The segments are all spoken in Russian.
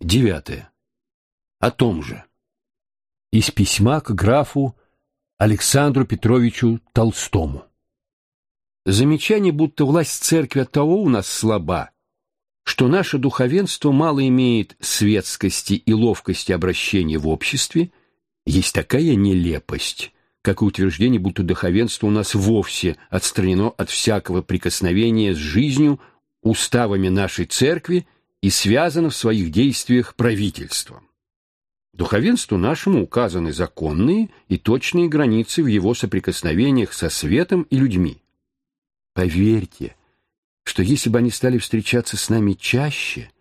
Девятое. О том же. Из письма к графу Александру Петровичу Толстому. Замечание, будто власть церкви от того у нас слаба, что наше духовенство мало имеет светскости и ловкости обращения в обществе, есть такая нелепость, как и утверждение, будто духовенство у нас вовсе отстранено от всякого прикосновения с жизнью, уставами нашей церкви и связано в своих действиях правительством. Духовенству нашему указаны законные и точные границы в его соприкосновениях со светом и людьми. Поверьте, что если бы они стали встречаться с нами чаще,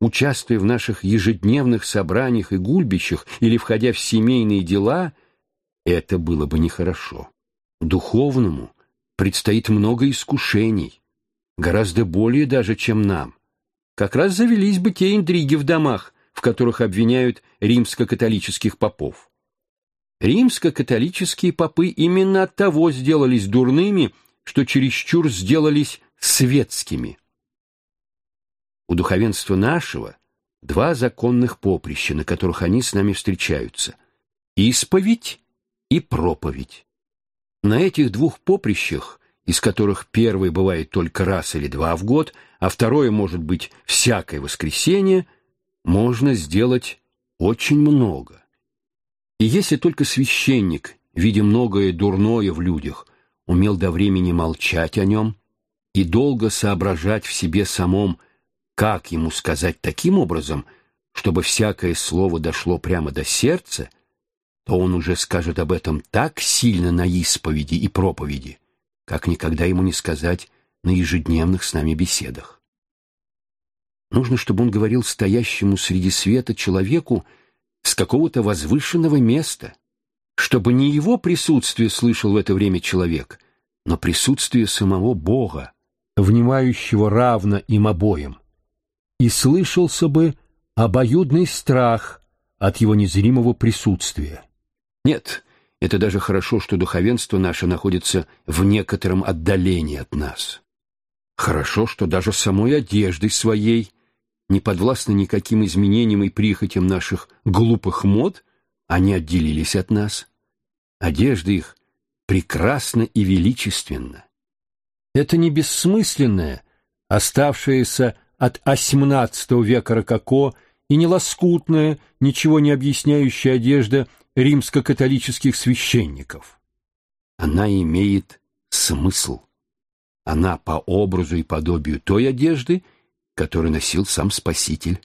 участвуя в наших ежедневных собраниях и гульбищах или входя в семейные дела, это было бы нехорошо. Духовному предстоит много искушений, гораздо более даже, чем нам как раз завелись бы те интриги в домах, в которых обвиняют римско-католических попов. Римско-католические попы именно от того сделались дурными, что чересчур сделались светскими. У духовенства нашего два законных поприща, на которых они с нами встречаются – исповедь и проповедь. На этих двух поприщах из которых первый бывает только раз или два в год, а второе может быть всякое воскресенье, можно сделать очень много. И если только священник, видя многое дурное в людях, умел до времени молчать о нем и долго соображать в себе самом, как ему сказать таким образом, чтобы всякое слово дошло прямо до сердца, то он уже скажет об этом так сильно на исповеди и проповеди, как никогда ему не сказать на ежедневных с нами беседах. Нужно, чтобы он говорил стоящему среди света человеку с какого-то возвышенного места, чтобы не его присутствие слышал в это время человек, но присутствие самого Бога, внимающего равно им обоим, и слышался бы обоюдный страх от его незримого присутствия. Нет, это даже хорошо, что духовенство наше находится в некотором отдалении от нас. Хорошо, что даже самой одеждой своей, не подвластны никаким изменениям и прихотям наших глупых мод, они отделились от нас. Одежда их прекрасна и величественна. Это не бессмысленная, оставшаяся от XVIII века рококо и не лоскутная, ничего не объясняющая одежда римско-католических священников. Она имеет смысл. Она по образу и подобию той одежды, которую носил сам Спаситель.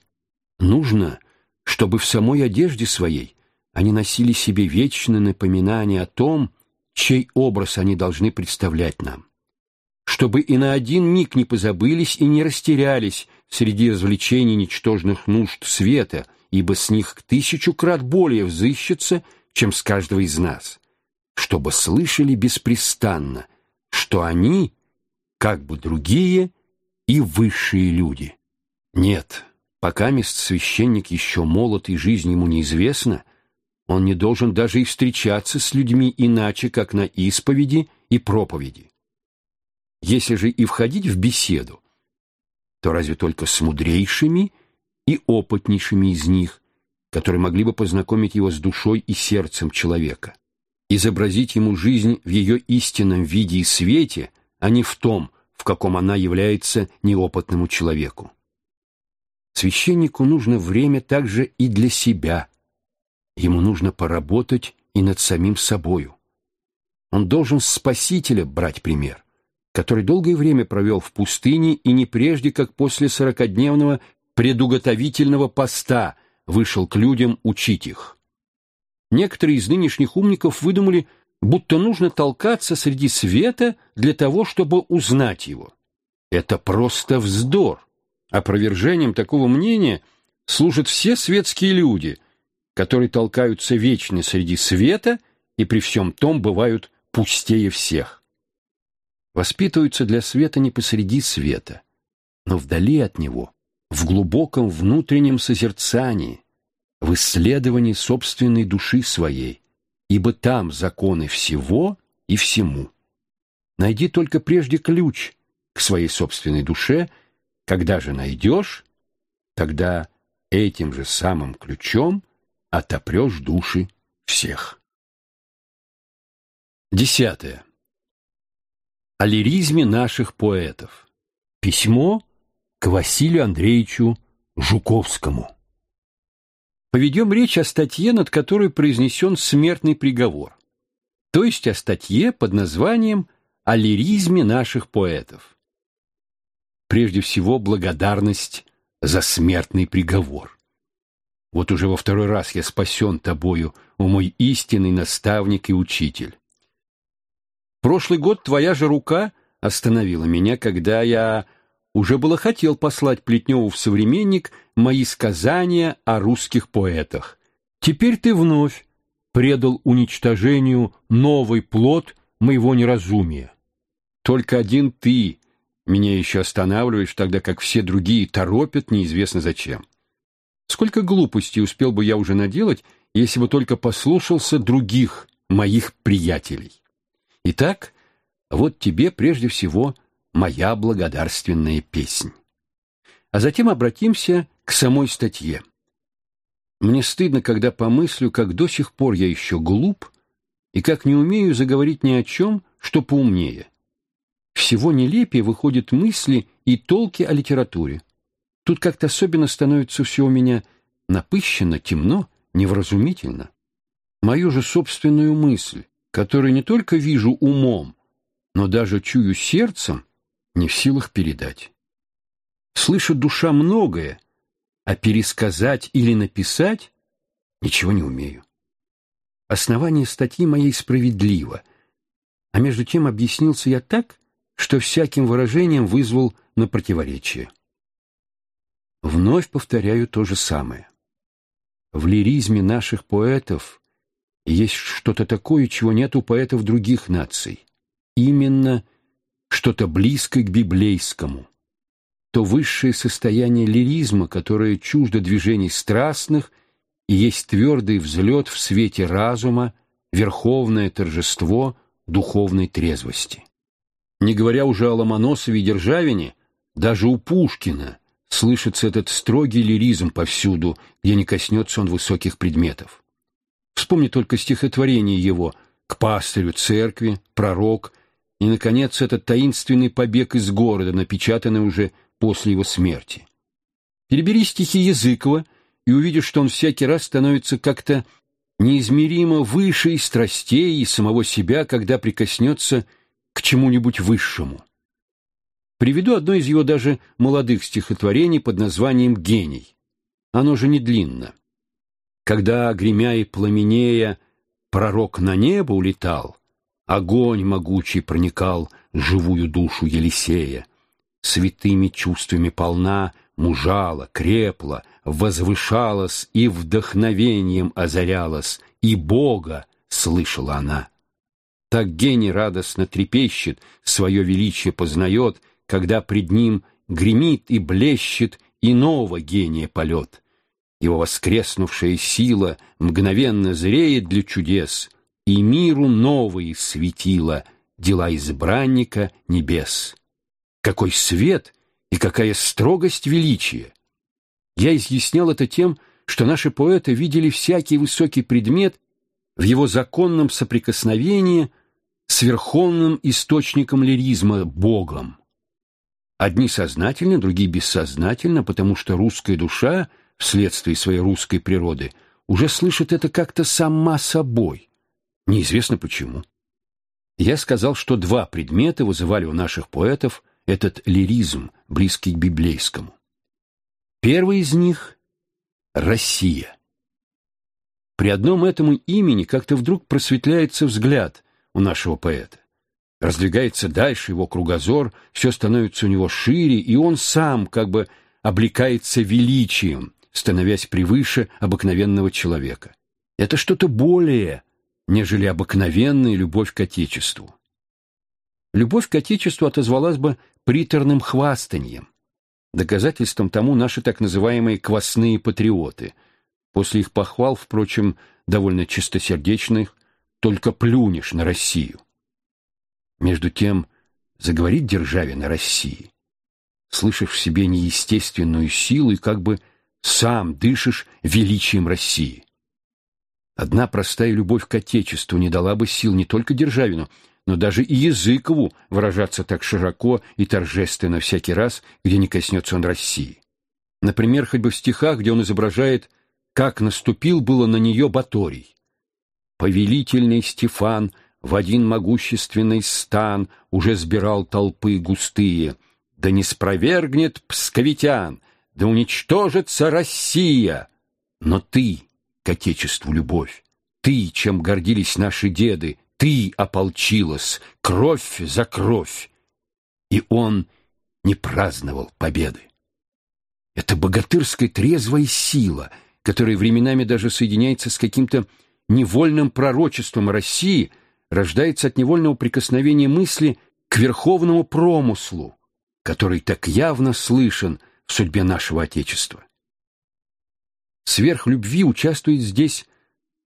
Нужно, чтобы в самой одежде своей они носили себе вечное напоминание о том, чей образ они должны представлять нам. Чтобы и на один миг не позабылись и не растерялись среди развлечений ничтожных нужд света — ибо с них тысячу крат более взыщется, чем с каждого из нас, чтобы слышали беспрестанно, что они, как бы другие, и высшие люди. Нет, пока мест священник еще молод и жизнь ему неизвестна, он не должен даже и встречаться с людьми иначе, как на исповеди и проповеди. Если же и входить в беседу, то разве только с мудрейшими и опытнейшими из них, которые могли бы познакомить его с душой и сердцем человека, изобразить ему жизнь в ее истинном виде и свете, а не в том, в каком она является неопытному человеку. Священнику нужно время также и для себя. Ему нужно поработать и над самим собою. Он должен с Спасителя брать пример, который долгое время провел в пустыне и не прежде, как после сорокодневного предуготовительного поста вышел к людям учить их. Некоторые из нынешних умников выдумали, будто нужно толкаться среди света для того, чтобы узнать его. Это просто вздор. Опровержением такого мнения служат все светские люди, которые толкаются вечно среди света и при всем том бывают пустее всех. Воспитываются для света не посреди света, но вдали от него, в глубоком внутреннем созерцании, в исследовании собственной души своей, ибо там законы всего и всему. Найди только прежде ключ к своей собственной душе, когда же найдешь, тогда этим же самым ключом отопрешь души всех. Десятое. О лиризме наших поэтов. Письмо к Василию Андреевичу Жуковскому. Поведем речь о статье, над которой произнесен смертный приговор, то есть о статье под названием «О лиризме наших поэтов». Прежде всего, благодарность за смертный приговор. Вот уже во второй раз я спасен тобою, о мой истинный наставник и учитель. Прошлый год твоя же рука остановила меня, когда я уже было хотел послать Плетневу в «Современник» мои сказания о русских поэтах. Теперь ты вновь предал уничтожению новый плод моего неразумия. Только один ты меня еще останавливаешь, тогда как все другие торопят неизвестно зачем. Сколько глупостей успел бы я уже наделать, если бы только послушался других моих приятелей. Итак, вот тебе прежде всего моя благодарственная песнь. А затем обратимся к самой статье. Мне стыдно, когда помыслю, как до сих пор я еще глуп и как не умею заговорить ни о чем, что поумнее. Всего нелепее выходят мысли и толки о литературе. Тут как-то особенно становится все у меня напыщенно, темно, невразумительно. Мою же собственную мысль, которую не только вижу умом, но даже чую сердцем, не в силах передать. Слышит душа многое, а пересказать или написать ничего не умею. Основание статьи моей справедливо, а между тем объяснился я так, что всяким выражением вызвал на противоречие. Вновь повторяю то же самое. В лиризме наших поэтов есть что-то такое, чего нет у поэтов других наций. Именно что-то близкое к библейскому. То высшее состояние лиризма, которое чуждо движений страстных и есть твердый взлет в свете разума, верховное торжество духовной трезвости. Не говоря уже о Ломоносове и Державине, даже у Пушкина слышится этот строгий лиризм повсюду, где не коснется он высоких предметов. Вспомни только стихотворение его «К пастырю церкви», «Пророк», и, наконец, этот таинственный побег из города, напечатанный уже после его смерти. Перебери стихи Языкова и увидишь, что он всякий раз становится как-то неизмеримо выше и страстей, и самого себя, когда прикоснется к чему-нибудь высшему. Приведу одно из его даже молодых стихотворений под названием «Гений». Оно же не длинно. Когда, гремя и пламенея, пророк на небо улетал, Огонь могучий проникал живую душу Елисея. Святыми чувствами полна, мужала, крепла, возвышалась и вдохновением озарялась, и Бога слышала она. Так гений радостно трепещет, свое величие познает, когда пред ним гремит и блещет иного гения полет. Его воскреснувшая сила мгновенно зреет для чудес — и миру новые светила дела избранника небес. Какой свет и какая строгость величия! Я изъяснял это тем, что наши поэты видели всякий высокий предмет в его законном соприкосновении с верховным источником лиризма — Богом. Одни сознательно, другие бессознательно, потому что русская душа, вследствие своей русской природы, уже слышит это как-то сама собой. Неизвестно почему. Я сказал, что два предмета вызывали у наших поэтов этот лиризм, близкий к библейскому. Первый из них — Россия. При одном этом имени как-то вдруг просветляется взгляд у нашего поэта. Раздвигается дальше его кругозор, все становится у него шире, и он сам как бы облекается величием, становясь превыше обыкновенного человека. Это что-то более, нежели обыкновенная любовь к Отечеству. Любовь к Отечеству отозвалась бы приторным хвастаньем. Доказательством тому наши так называемые «квасные патриоты». После их похвал, впрочем, довольно чистосердечных, только плюнешь на Россию. Между тем, заговорить державе на России, слышав в себе неестественную силу и как бы сам дышишь величием России. Одна простая любовь к Отечеству не дала бы сил не только Державину, но даже и Языкову выражаться так широко и торжественно всякий раз, где не коснется он России. Например, хоть бы в стихах, где он изображает, как наступил было на нее Баторий. «Повелительный Стефан в один могущественный стан уже сбирал толпы густые, да не спровергнет псковитян, да уничтожится Россия. Но ты, к Отечеству любовь, ты, чем гордились наши деды, ты ополчилась, кровь за кровь. И он не праздновал победы. Это богатырская трезвая сила, которая временами даже соединяется с каким-то невольным пророчеством России, рождается от невольного прикосновения мысли к верховному промыслу, который так явно слышен в судьбе нашего Отечества. Сверх любви участвует здесь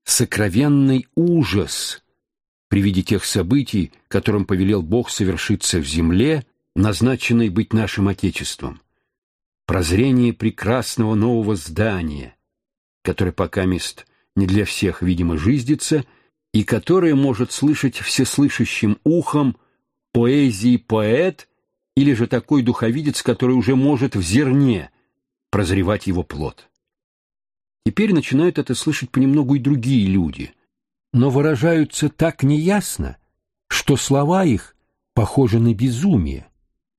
сокровенный ужас при виде тех событий, которым повелел Бог совершиться в земле, назначенной быть нашим Отечеством. Прозрение прекрасного нового здания, которое пока мест не для всех, видимо, жиздится, и которое может слышать всеслышащим ухом поэзии поэт или же такой духовидец, который уже может в зерне прозревать его плод. Теперь начинают это слышать понемногу и другие люди, но выражаются так неясно, что слова их похожи на безумие.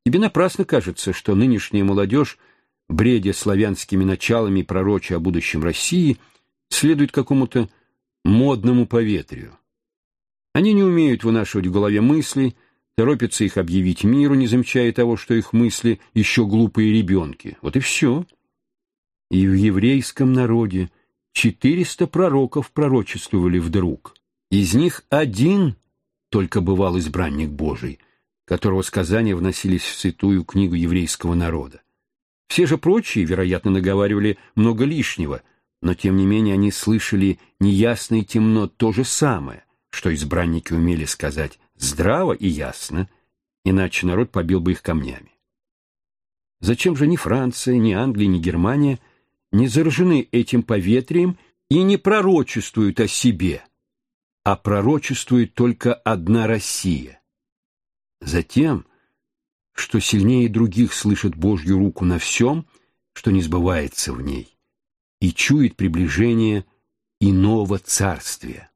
Тебе напрасно кажется, что нынешняя молодежь, бредя славянскими началами пророча о будущем России, следует какому-то модному поветрию. Они не умеют вынашивать в голове мысли, торопятся их объявить миру, не замечая того, что их мысли еще глупые ребенки. Вот и все. И в еврейском народе четыреста пророков пророчествовали вдруг. Из них один только бывал избранник Божий, которого сказания вносились в святую книгу еврейского народа. Все же прочие, вероятно, наговаривали много лишнего, но тем не менее они слышали неясно и темно то же самое, что избранники умели сказать здраво и ясно, иначе народ побил бы их камнями. Зачем же ни Франция, ни Англия, ни Германия – не заражены этим поветрием и не пророчествуют о себе, а пророчествует только одна Россия. Затем, что сильнее других слышит Божью руку на всем, что не сбывается в ней, и чует приближение иного царствия.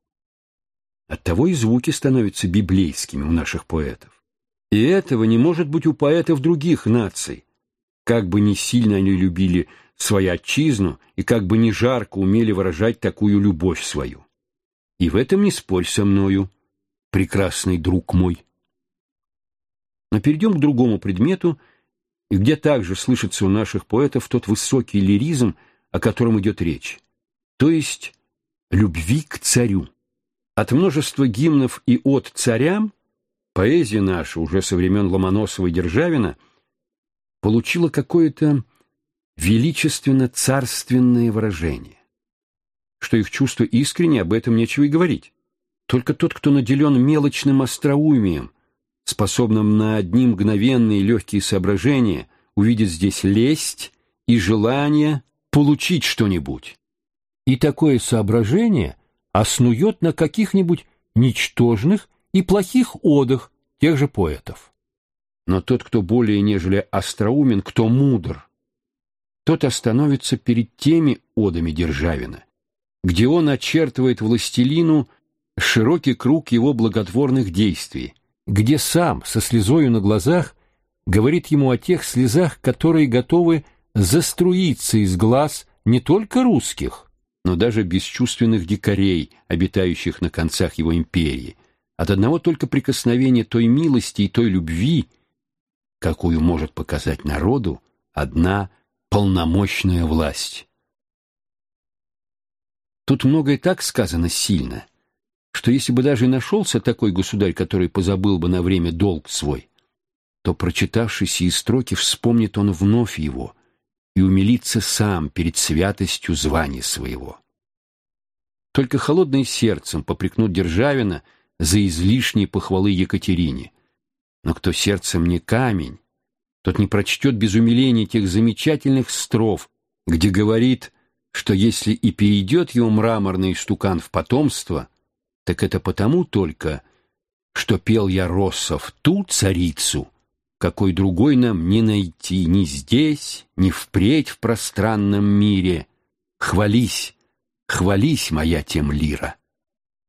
Оттого и звуки становятся библейскими у наших поэтов. И этого не может быть у поэтов других наций, как бы ни сильно они любили свою отчизну и как бы ни жарко умели выражать такую любовь свою. И в этом не спорь со мною, прекрасный друг мой. Но перейдем к другому предмету, и где также слышится у наших поэтов тот высокий лиризм, о котором идет речь, то есть любви к царю. От множества гимнов и от царям поэзия наша уже со времен Ломоносова и Державина получила какое-то величественно-царственные выражения. Что их чувство искренне, об этом нечего и говорить. Только тот, кто наделен мелочным остроумием, способным на одни мгновенные легкие соображения, увидит здесь лесть и желание получить что-нибудь. И такое соображение основет на каких-нибудь ничтожных и плохих одах тех же поэтов. Но тот, кто более нежели остроумен, кто мудр, тот остановится перед теми одами Державина, где он очертывает властелину широкий круг его благотворных действий, где сам со слезою на глазах говорит ему о тех слезах, которые готовы заструиться из глаз не только русских, но даже бесчувственных дикарей, обитающих на концах его империи, от одного только прикосновения той милости и той любви, какую может показать народу одна полномочная власть. Тут многое так сказано сильно, что если бы даже и нашелся такой государь, который позабыл бы на время долг свой, то, прочитавши сии строки, вспомнит он вновь его и умилится сам перед святостью звания своего. Только холодным сердцем попрекнут Державина за излишние похвалы Екатерине. Но кто сердцем не камень, тот не прочтет без умиления тех замечательных строф, где говорит, что если и перейдет его мраморный стукан в потомство, так это потому только, что пел я Россов ту царицу, какой другой нам не найти ни здесь, ни впредь в пространном мире. Хвались, хвались, моя тем лира.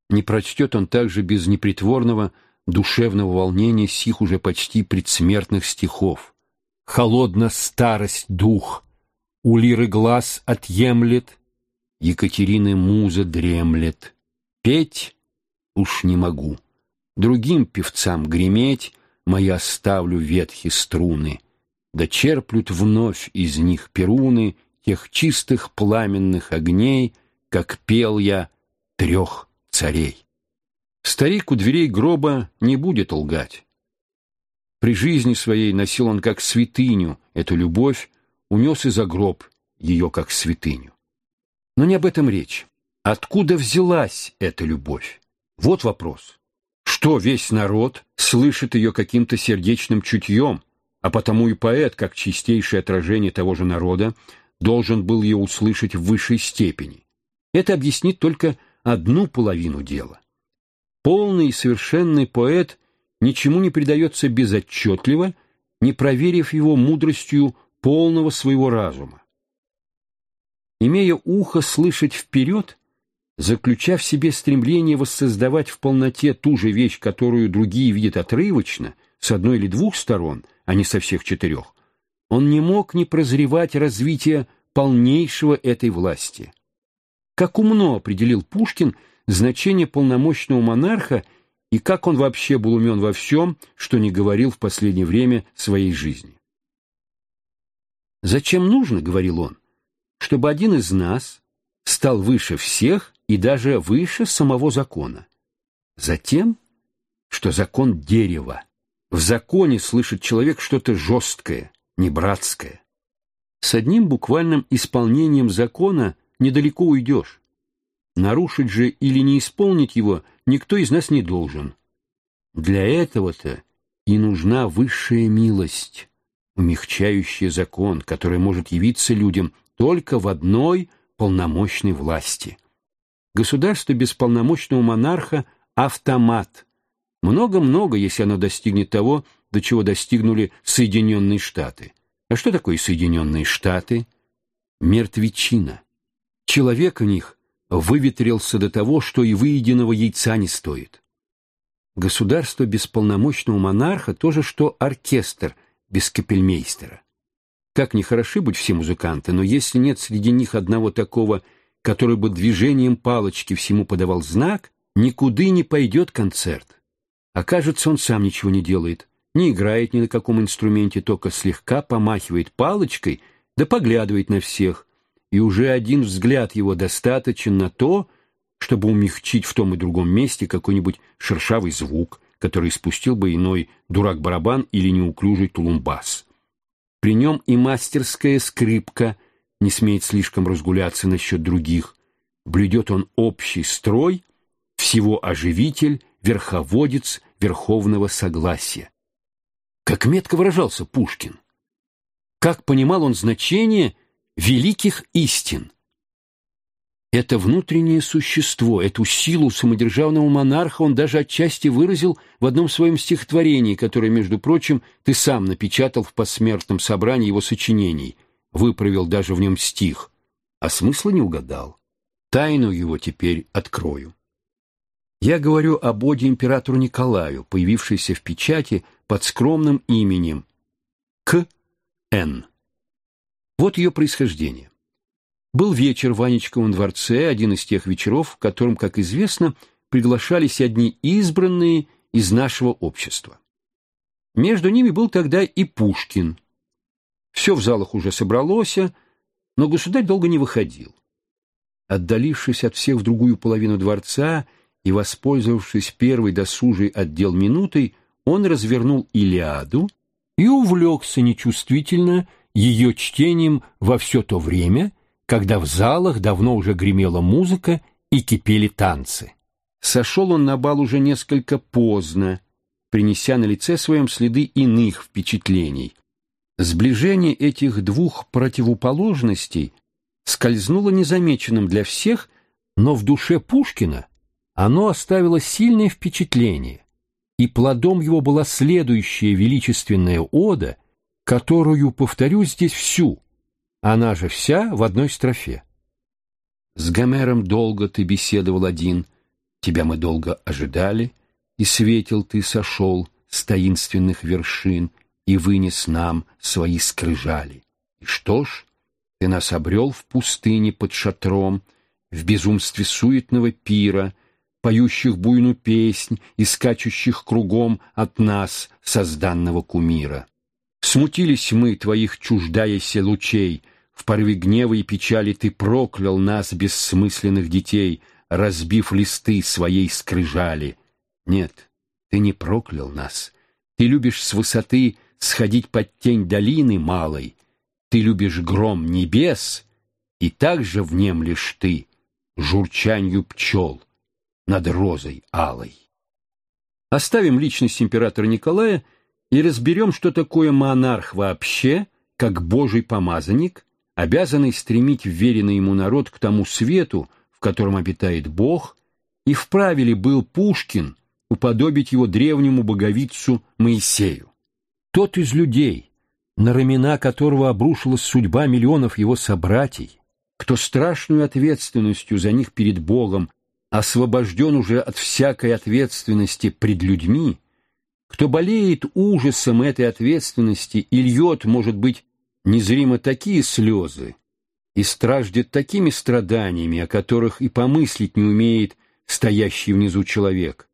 Не прочтет он также без непритворного душевного волнения сих уже почти предсмертных стихов. Холодна старость дух, у лиры глаз отъемлет, Екатерины муза дремлет. Петь уж не могу, другим певцам греметь, Моя ставлю ветхие струны, Да черплют вновь из них перуны Тех чистых пламенных огней, Как пел я трех царей. Старик у дверей гроба не будет лгать. При жизни своей носил он как святыню эту любовь, унес и за гроб ее как святыню. Но не об этом речь. Откуда взялась эта любовь? Вот вопрос. Что весь народ слышит ее каким-то сердечным чутьем, а потому и поэт, как чистейшее отражение того же народа, должен был ее услышать в высшей степени. Это объяснит только одну половину дела. Полный и совершенный поэт ничему не предается безотчетливо, не проверив его мудростью полного своего разума. Имея ухо слышать вперед, заключав в себе стремление воссоздавать в полноте ту же вещь, которую другие видят отрывочно, с одной или двух сторон, а не со всех четырех, он не мог не прозревать развитие полнейшего этой власти. Как умно определил Пушкин значение полномочного монарха и как он вообще был умен во всем, что не говорил в последнее время своей жизни. «Зачем нужно, — говорил он, — чтобы один из нас стал выше всех и даже выше самого закона? Затем, что закон дерева. В законе слышит человек что-то жесткое, небратское. С одним буквальным исполнением закона недалеко уйдешь. Нарушить же или не исполнить его никто из нас не должен. Для этого-то и нужна высшая милость, умягчающая закон, который может явиться людям только в одной полномочной власти. Государство без полномочного монарха – автомат. Много-много, если оно достигнет того, до чего достигнули Соединенные Штаты. А что такое Соединенные Штаты? Мертвечина. Человек в них выветрился до того, что и выеденного яйца не стоит. Государство без полномочного монарха то же, что оркестр без капельмейстера. Как ни хороши быть все музыканты, но если нет среди них одного такого, который бы движением палочки всему подавал знак, никуда не пойдет концерт. Окажется, он сам ничего не делает, не играет ни на каком инструменте, только слегка помахивает палочкой, да поглядывает на всех, и уже один взгляд его достаточен на то, чтобы умягчить в том и другом месте какой-нибудь шершавый звук, который спустил бы иной дурак-барабан или неуклюжий тулумбас. При нем и мастерская скрипка не смеет слишком разгуляться насчет других. Блюдет он общий строй, всего оживитель, верховодец верховного согласия. Как метко выражался Пушкин. Как понимал он значение великих истин. Это внутреннее существо, эту силу самодержавного монарха он даже отчасти выразил в одном своем стихотворении, которое, между прочим, ты сам напечатал в посмертном собрании его сочинений, выправил даже в нем стих, а смысла не угадал. Тайну его теперь открою. Я говорю об оде императору Николаю, появившейся в печати под скромным именем К. Н. Вот ее происхождение. Был вечер в Ванечковом дворце, один из тех вечеров, в котором, как известно, приглашались одни избранные из нашего общества. Между ними был тогда и Пушкин. Все в залах уже собралось, но государь долго не выходил. Отдалившись от всех в другую половину дворца и воспользовавшись первой досужей отдел минутой, он развернул Илиаду и увлекся нечувствительно ее чтением во все то время, когда в залах давно уже гремела музыка и кипели танцы. Сошел он на бал уже несколько поздно, принеся на лице своем следы иных впечатлений. Сближение этих двух противоположностей скользнуло незамеченным для всех, но в душе Пушкина оно оставило сильное впечатление, и плодом его была следующая величественная ода, которую повторю здесь всю, она же вся в одной строфе. С Гомером долго ты беседовал один, тебя мы долго ожидали, и светил ты сошел с таинственных вершин и вынес нам свои скрижали. И что ж, ты нас обрел в пустыне под шатром, в безумстве суетного пира, поющих буйную песнь и скачущих кругом от нас, созданного кумира. Смутились мы, твоих чуждаяся лучей, в порыве гнева и печали ты проклял нас, бессмысленных детей, разбив листы своей скрижали. Нет, ты не проклял нас. Ты любишь с высоты сходить под тень долины малой. Ты любишь гром небес, и также внемлешь ты журчанью пчел над розой алой. Оставим личность императора Николая и разберем, что такое монарх вообще, как божий помазанник, обязанный стремить вверенный ему народ к тому свету, в котором обитает Бог, и вправе ли был Пушкин уподобить его древнему боговицу Моисею. Тот из людей, на рамена которого обрушилась судьба миллионов его собратьей, кто страшную ответственностью за них перед Богом освобожден уже от всякой ответственности пред людьми, кто болеет ужасом этой ответственности и льет, может быть, незримо такие слезы и страждет такими страданиями, о которых и помыслить не умеет стоящий внизу человек,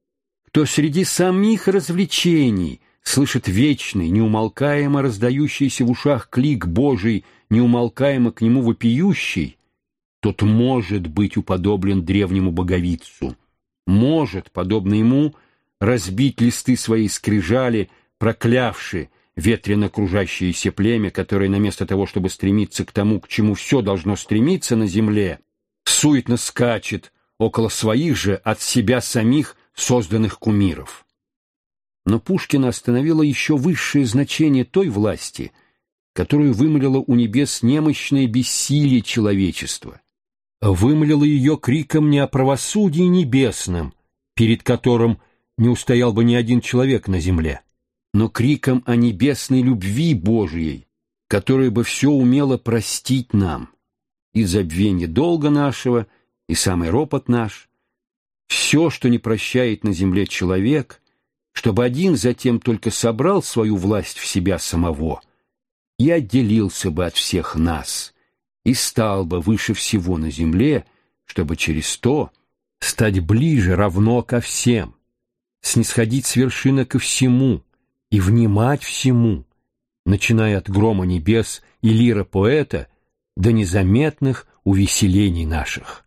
кто среди самих развлечений слышит вечный, неумолкаемо раздающийся в ушах клик Божий, неумолкаемо к нему вопиющий, тот может быть уподоблен древнему боговицу, может, подобно ему, разбить листы своей скрижали, проклявши ветрено кружащееся племя, которое наместо того, чтобы стремиться к тому, к чему все должно стремиться на земле, суетно скачет около своих же от себя самих созданных кумиров. Но Пушкина остановило еще высшее значение той власти, которую вымолило у небес немощное бессилие человечества, вымолило ее криком не о правосудии небесном, перед которым не устоял бы ни один человек на земле, но криком о небесной любви Божией, которая бы все умела простить нам, и забвение долга нашего, и самый ропот наш, все, что не прощает на земле человек, чтобы один затем только собрал свою власть в себя самого и отделился бы от всех нас, и стал бы выше всего на земле, чтобы через то стать ближе равно ко всем, снисходить с вершины ко всему, и внимать всему, начиная от грома небес и лира поэта до незаметных увеселений наших.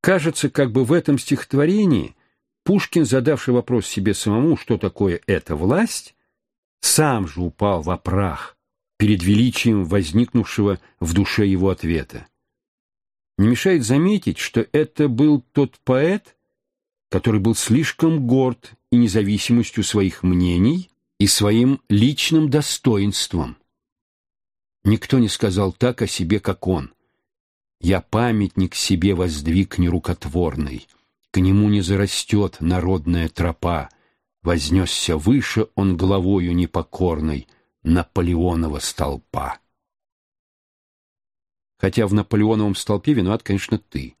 Кажется, как бы в этом стихотворении Пушкин, задавший вопрос себе самому, что такое эта власть, сам же упал в прах перед величием возникнувшего в душе его ответа. Не мешает заметить, что это был тот поэт, который был слишком горд и независимостью своих мнений, и своим личным достоинством. Никто не сказал так о себе, как он. Я памятник себе воздвиг нерукотворный, к нему не зарастет народная тропа, вознесся выше он головою непокорной Наполеонова столпа. Хотя в Наполеоновом столпе виноват, конечно, ты.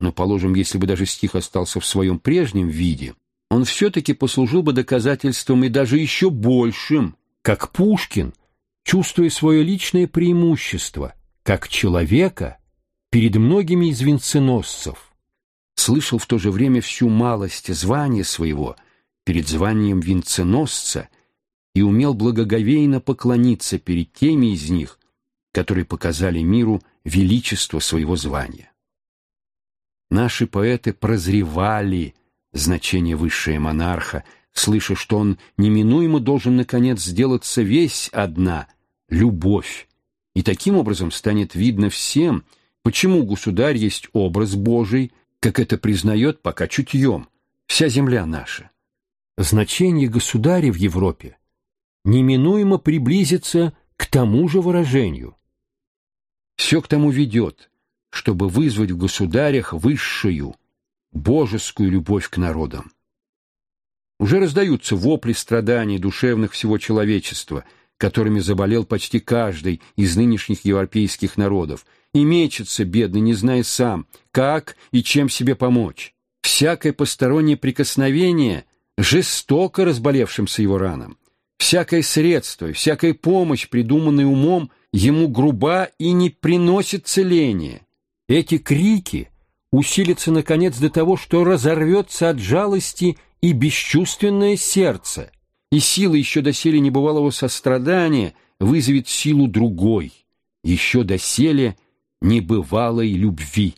Но, положим, если бы даже стих остался в своем прежнем виде — он все-таки послужил бы доказательством и даже еще большим, как Пушкин, чувствуя свое личное преимущество, как человека перед многими из венценосцев. Слышал в то же время всю малость звания своего перед званием венценосца и умел благоговейно поклониться перед теми из них, которые показали миру величество своего звания. Наши поэты прозревали значение высшее монарха, слыша, что он неминуемо должен, наконец, сделаться весь одна — любовь. И таким образом станет видно всем, почему государь есть образ Божий, как это признает пока чутьем вся земля наша. Значение государя в Европе неминуемо приблизится к тому же выражению. Все к тому ведет, чтобы вызвать в государях высшую, божескую любовь к народам. Уже раздаются вопли страданий душевных всего человечества, которыми заболел почти каждый из нынешних европейских народов, и мечется, бедный, не зная сам, как и чем себе помочь. Всякое постороннее прикосновение жестоко разболевшимся его ранам. Всякое средство, всякая помощь, придуманная умом, ему груба и не приносит целения. Эти крики усилятся, наконец, до того, что разорвется от жалости и бесчувственное сердце, и сила еще доселе небывалого сострадания вызовет силу другой, еще доселе небывалой любви.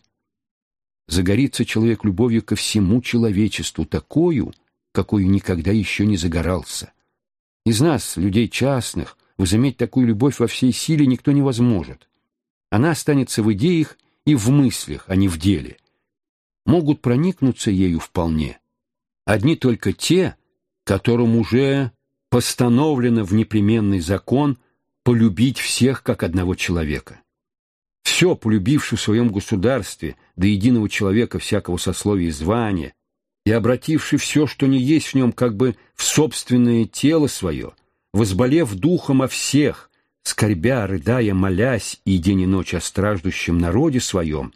Загорится человек любовью ко всему человечеству, такую, какую никогда еще не загорался. Из нас, людей частных, возыметь такую любовь во всей силе никто не возможет. Она останется в идеях и в мыслях, а не в деле. Могут проникнуться ею вполне, одни только те, которым уже постановлено в непременный закон полюбить всех как одного человека. Все, полюбивший в своем государстве до единого человека всякого сословия и звания, и обративший все, что не есть в нем, как бы в собственное тело свое, возболев духом о всех, скорбя, рыдая, молясь и день и ночь о страждущем народе своем,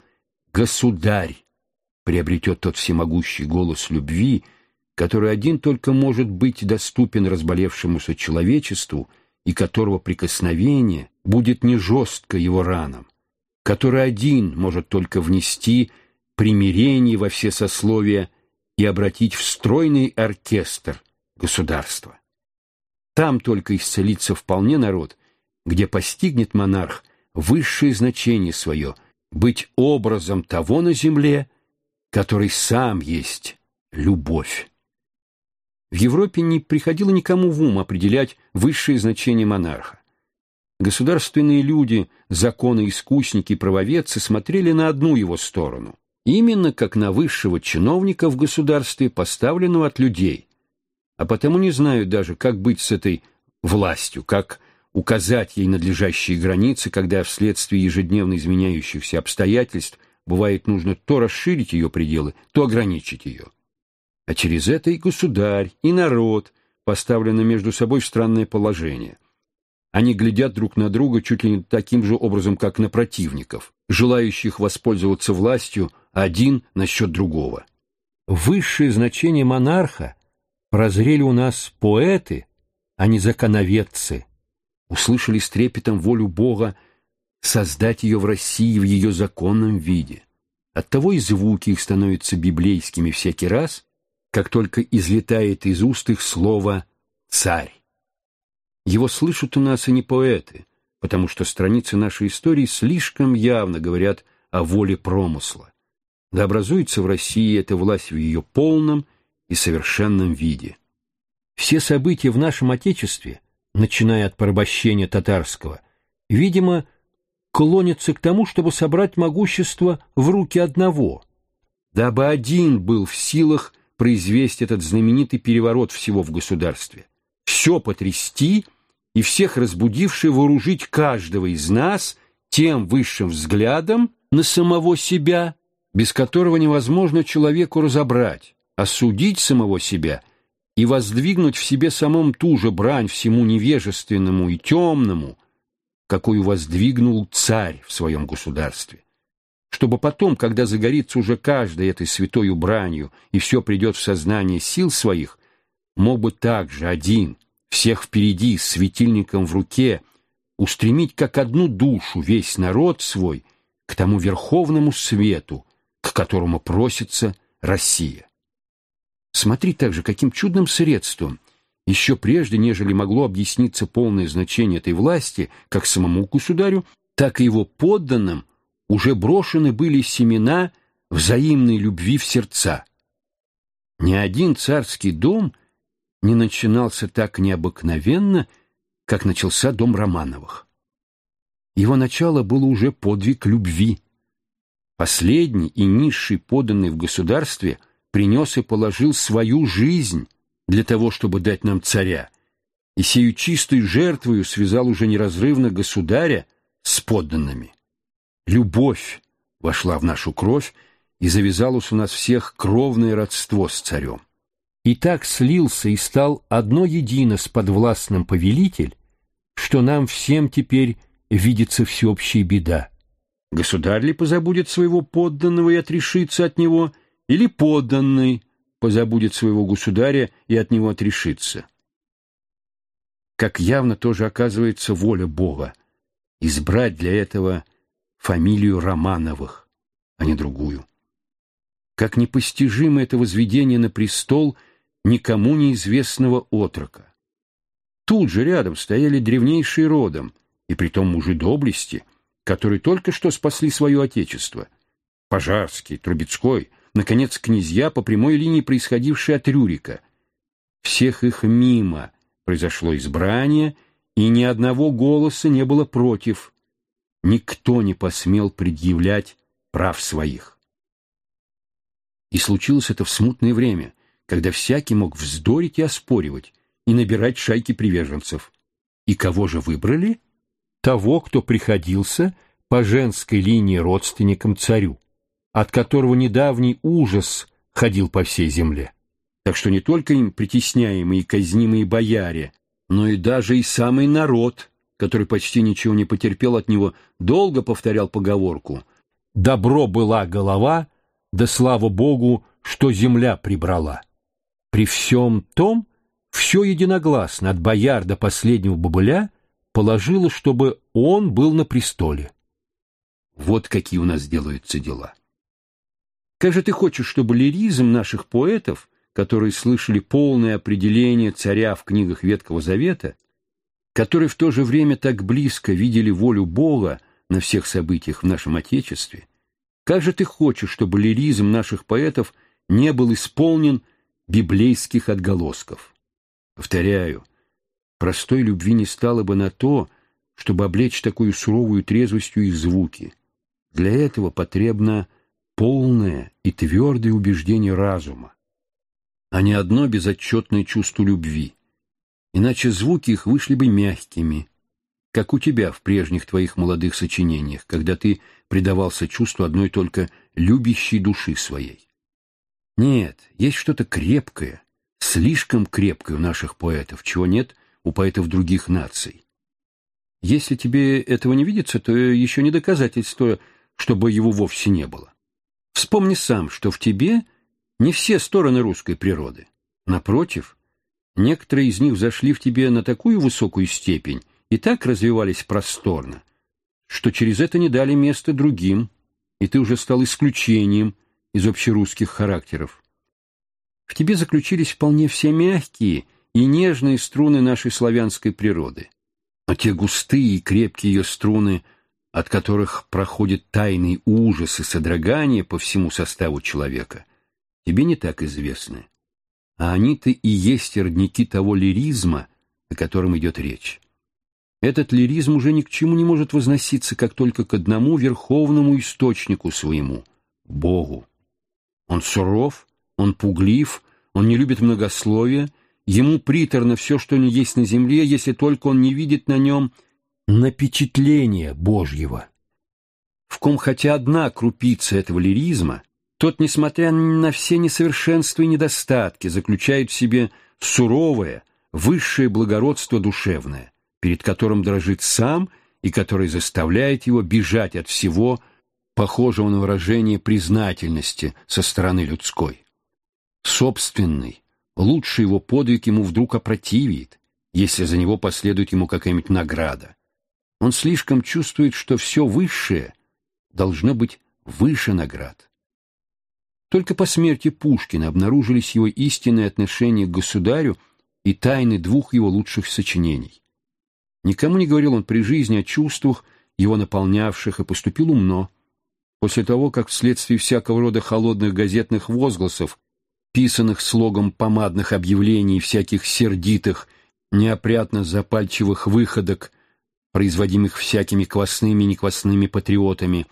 государь приобретет тот всемогущий голос любви, который один только может быть доступен разболевшемуся человечеству и которого прикосновение будет не жестко его ранам, который один может только внести примирение во все сословия и обратить в стройный оркестр государства. Там только исцелится вполне народ, где постигнет монарх высшее значение свое — быть образом того на земле, который сам есть любовь. В Европе не приходило никому в ум определять высшее значение монарха. Государственные люди, законы-искусники, правоведцы смотрели на одну его сторону, именно как на высшего чиновника в государстве, поставленного от людей, а потому не знают даже, как быть с этой властью, как указать ей надлежащие границы, когда вследствие ежедневно изменяющихся обстоятельств бывает нужно то расширить ее пределы, то ограничить ее а через это и государь, и народ поставлены между собой в странное положение. Они глядят друг на друга чуть ли не таким же образом, как на противников, желающих воспользоваться властью один насчет другого. Высшее значение монарха прозрели у нас поэты, а не законоведцы, услышали с трепетом волю Бога создать ее в России в ее законном виде. Оттого и звуки их становятся библейскими всякий раз, как только излетает из уст их слово «царь». Его слышат у нас и не поэты, потому что страницы нашей истории слишком явно говорят о воле промысла. Да образуется в России эта власть в ее полном и совершенном виде. Все события в нашем Отечестве, начиная от порабощения татарского, видимо, клонятся к тому, чтобы собрать могущество в руки одного, дабы один был в силах произвести этот знаменитый переворот всего в государстве. Все потрясти и всех разбудившие вооружить каждого из нас тем высшим взглядом на самого себя, без которого невозможно человеку разобрать, осудить самого себя и воздвигнуть в себе самом ту же брань всему невежественному и темному, какую воздвигнул царь в своем государстве чтобы потом, когда загорится уже каждой этой святой бранью и все придет в сознание сил своих, мог бы также один, всех впереди, с светильником в руке, устремить как одну душу весь народ свой к тому верховному свету, к которому просится Россия. Смотри также, каким чудным средством, еще прежде, нежели могло объясниться полное значение этой власти, как самому государю, так и его подданным – уже брошены были семена взаимной любви в сердца. Ни один царский дом не начинался так необыкновенно, как начался дом Романовых. Его начало было уже подвиг любви. Последний и низший поданный в государстве принес и положил свою жизнь для того, чтобы дать нам царя, и сею чистой жертвою связал уже неразрывно государя с подданными. любовь вошла в нашу кровь и завязалось у нас всех кровное родство с царем. И так слился и стал одно едино с подвластным повелитель, что нам всем теперь видится всеобщая беда. Государь ли позабудет своего подданного и отрешится от него, или подданный позабудет своего государя и от него отрешится? Как явно тоже оказывается воля Бога — избрать для этого фамилию Романовых, а не другую. Как непостижимо это возведение на престол никому неизвестного отрока. Тут же рядом стояли древнейшие родом, и притом мужи доблести, которые только что спасли свое отечество. Пожарский, Трубецкой, наконец, князья по прямой линии, происходившие от Рюрика. Всех их мимо произошло избрание, и ни одного голоса не было против. Никто не посмел предъявлять прав своих. И случилось это в смутное время, когда всякий мог вздорить и оспоривать, и набирать шайки приверженцев. И кого же выбрали? Того, кто приходился по женской линии родственникам царю, от которого недавний ужас ходил по всей земле. Так что не только им притесняемые и казнимые бояре, но и даже и самый народ, который почти ничего не потерпел от него, долго повторял поговорку «Добро была голова, да слава Богу, что земля прибрала». При всем том, все единогласно, от бояр до последнего бобыля, положило, чтобы он был на престоле. Вот какие у нас делаются дела. Как же ты хочешь, чтобы лиризм наших поэтов, которые слышали полное определение царя в книгах Ветхого Завета, которые в то же время так близко видели волю Бога на всех событиях в нашем Отечестве, как же ты хочешь, чтобы лиризм наших поэтов не был исполнен библейских отголосков? Повторяю, простой любви не стало бы на то, чтобы облечь такую суровую трезвостью их звуки. Для этого потребно полное и твердое убеждение разума, а не одно безотчетное чувство любви. Иначе звуки их вышли бы мягкими, как у тебя в прежних твоих молодых сочинениях, когда ты предавался чувству одной только любящей души своей. Нет, есть что-то крепкое, слишком крепкой у наших поэтов, чего нет у поэтов других наций. Если тебе этого не видится, то еще не доказательство, чтобы его вовсе не было. Вспомни сам, что в тебе не все стороны русской природы. Напротив, некоторые из них зашли в тебе на такую высокую степень и так развивались просторно, что через это не дали места другим, и ты уже стал исключением из общерусских характеров. В тебе заключились вполне все мягкие и нежные струны нашей славянской природы. Но те густые и крепкие ее струны, от которых проходит тайный ужас и содрогание по всему составу человека, тебе не так известны. А они-то и есть родники того лиризма, о котором идет речь. Этот лиризм уже ни к чему не может возноситься, как только к одному верховному источнику своему — Богу. Он суров, он пуглив, он не любит многословия, ему приторно все, что не есть на земле, если только он не видит на нем напечатления Божьего. В ком хотя одна крупица этого лиризма, тот, несмотря на все несовершенства и недостатки, заключает в себе суровое, высшее благородство душевное, перед которым дрожит сам и который заставляет его бежать от всего, похожего на выражение признательности со стороны людской собственный, лучший его подвиг ему вдруг опротивит, если за него последует ему какая-нибудь награда. Он слишком чувствует, что все высшее должно быть выше наград. Только по смерти Пушкина обнаружились его истинные отношения к государю и тайны двух его лучших сочинений. Никому не говорил он при жизни о чувствах, его наполнявших, и поступил умно. После того, как вследствие всякого рода холодных газетных возгласов писанных слогом помадных объявлений всяких сердитых, неопрятно запальчивых выходок, производимых всякими квасными и неквасными патриотами,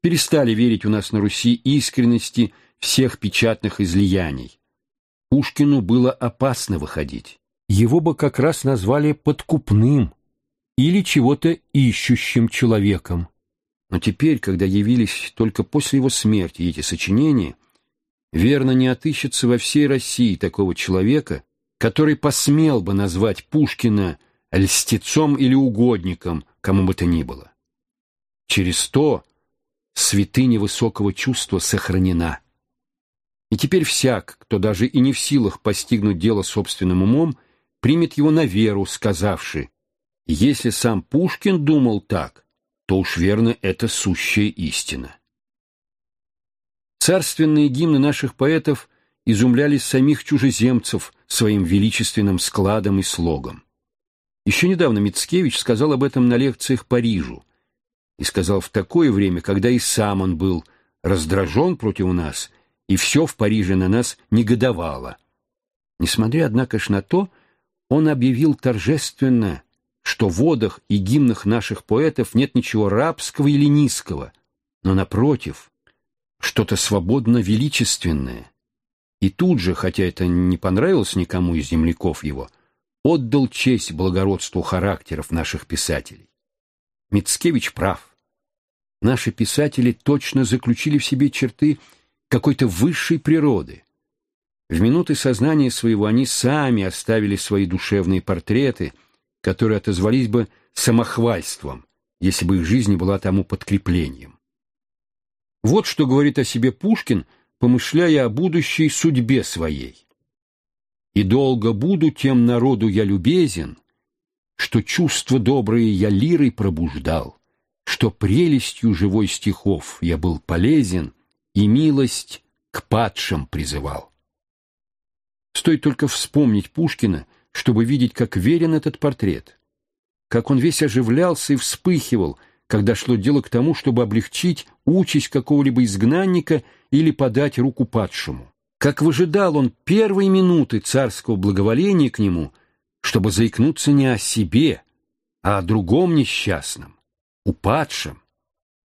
перестали верить у нас на Руси искренности всех печатных излияний. Пушкину было опасно выходить. Его бы как раз назвали подкупным или чего-то ищущим человеком. Но теперь, когда явились только после его смерти эти сочинения, верно не отыщется во всей России такого человека, который посмел бы назвать Пушкина льстецом или угодником, кому бы то ни было. Через то святыня высокого чувства сохранена. И теперь всяк, кто даже и не в силах постигнуть дело собственным умом, примет его на веру, сказавши, если сам Пушкин думал так, то уж верно это сущая истина. Царственные гимны наших поэтов изумляли самих чужеземцев своим величественным складом и слогом. Еще недавно Мицкевич сказал об этом на лекциях Парижу, и сказал в такое время, когда и сам он был раздражен против нас, и все в Париже на нас негодовало. Несмотря, однако ж, на то, он объявил торжественно, что в водах и гимнах наших поэтов нет ничего рабского или низкого, но, напротив, что-то свободно-величественное. И тут же, хотя это не понравилось никому из земляков его, отдал честь благородству характеров наших писателей. Мицкевич прав. Наши писатели точно заключили в себе черты какой-то высшей природы. В минуты сознания своего они сами оставили свои душевные портреты, которые отозвались бы самохвальством, если бы их жизнь была тому подкреплением. Вот что говорит о себе Пушкин, помышляя о будущей судьбе своей. «И долго буду тем народу я любезен, что чувства добрые я лирой пробуждал, что прелестью живой стихов я был полезен и милость к падшим призывал. Стоит только вспомнить Пушкина, чтобы видеть, как верен этот портрет, как он весь оживлялся и вспыхивал, когда шло дело к тому, чтобы облегчить участь какого-либо изгнанника или подать руку падшему. Как выжидал он первой минуты царского благоволения к нему, чтобы заикнуться не о себе, а о другом несчастном, упадшем.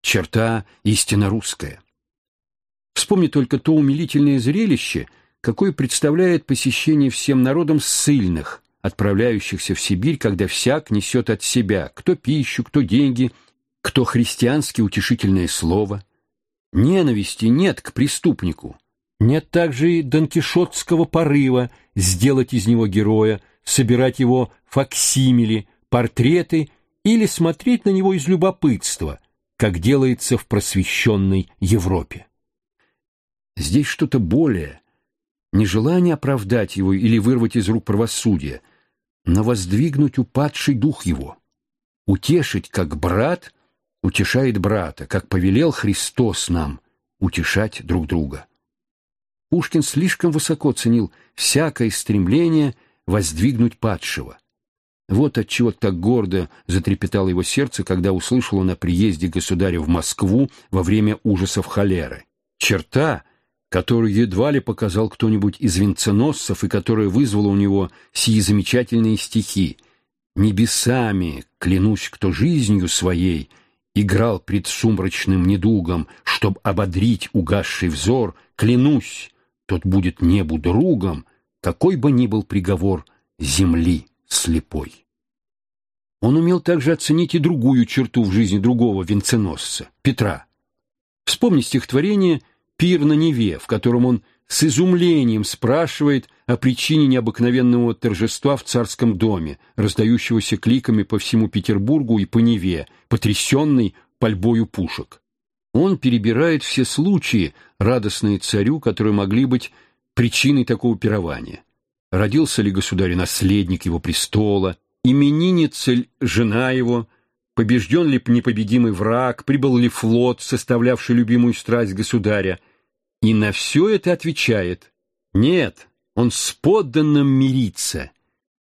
Черта истинно русская. Вспомни только то умилительное зрелище, какое представляет посещение всем народам ссыльных, отправляющихся в Сибирь, когда всяк несет от себя кто пищу, кто деньги, кто христиански утешительное слово. Ненависти нет к преступнику. Нет также и донкишотского порыва сделать из него героя, собирать его факсимили, портреты или смотреть на него из любопытства, как делается в просвещенной Европе. Здесь что-то более, не желание оправдать его или вырвать из рук правосудия, но воздвигнуть упадший дух его, утешить, как брат утешает брата, как повелел Христос нам утешать друг друга. Пушкин слишком высоко ценил всякое стремление воздвигнуть падшего. Вот отчего так гордо затрепетало его сердце, когда услышал он о приезде государя в Москву во время ужасов холеры. Черта, которую едва ли показал кто-нибудь из венценосцев и которая вызвала у него сии замечательные стихи. «Небесами, клянусь, кто жизнью своей играл пред сумрачным недугом, чтоб ободрить угасший взор, клянусь, тот будет небу другом, какой бы ни был приговор земли слепой». Он умел также оценить и другую черту в жизни другого венценосца, Петра. Вспомни стихотворение пир на Неве, в котором он с изумлением спрашивает о причине необыкновенного торжества в царском доме, раздающегося кликами по всему Петербургу и по Неве, потрясенный пальбою пушек. Он перебирает все случаи, радостные царю, которые могли быть причиной такого пирования. Родился ли государь наследник его престола, именинница ли жена его, побежден ли непобедимый враг, прибыл ли флот, составлявший любимую страсть государя, и на все это отвечает «Нет, он с подданным мирится,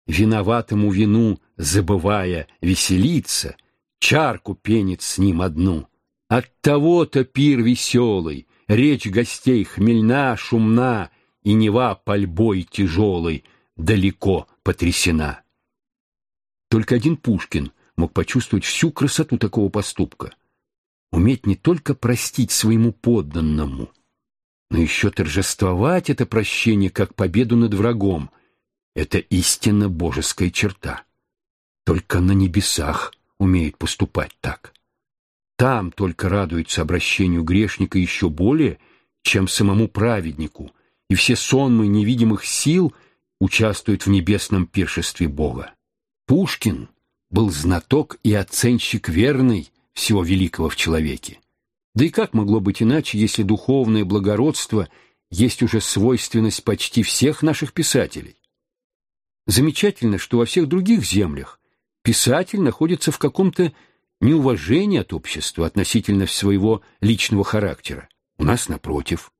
виноватому вину, забывая, веселиться, чарку пенит с ним одну. От того-то пир веселый, речь гостей хмельна, шумна, и Нева пальбой тяжелой далеко потрясена». Только один Пушкин — мог почувствовать всю красоту такого поступка. Уметь не только простить своему подданному, но еще торжествовать это прощение как победу над врагом. Это истинно божеская черта. Только на небесах умеет поступать так. Там только радуется обращению грешника еще более, чем самому праведнику, и все сонмы невидимых сил участвуют в небесном пиршестве Бога. Пушкин был знаток и оценщик верный всего великого в человеке. Да и как могло быть иначе, если духовное благородство есть уже свойственность почти всех наших писателей? Замечательно, что во всех других землях писатель находится в каком-то неуважении от общества относительно своего личного характера. У нас напротив.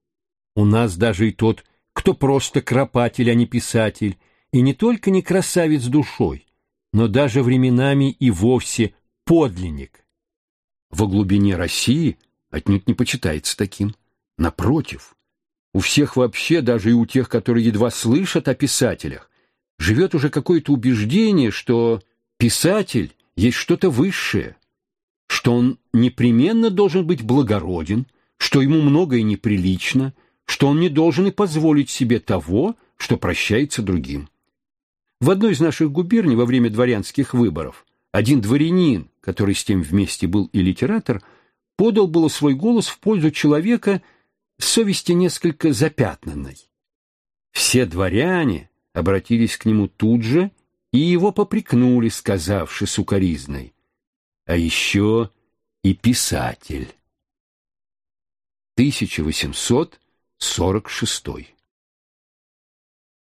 У нас даже и тот, кто просто кропатель, а не писатель, и не только не красавец душой, но даже временами и вовсе подлинник. Во глубине России отнюдь не почитается таким. Напротив, у всех вообще, даже и у тех, которые едва слышат о писателях, живет уже какое-то убеждение, что писатель есть что-то высшее, что он непременно должен быть благороден, что ему многое неприлично, что он не должен и позволить себе того, что прощается другим. В одной из наших губерний во время дворянских выборов один дворянин, который с тем вместе был и литератор, подал было свой голос в пользу человека совести несколько запятнанной. Все дворяне обратились к нему тут же и его попрекнули, сказавши сукоризной. А еще и писатель. 1846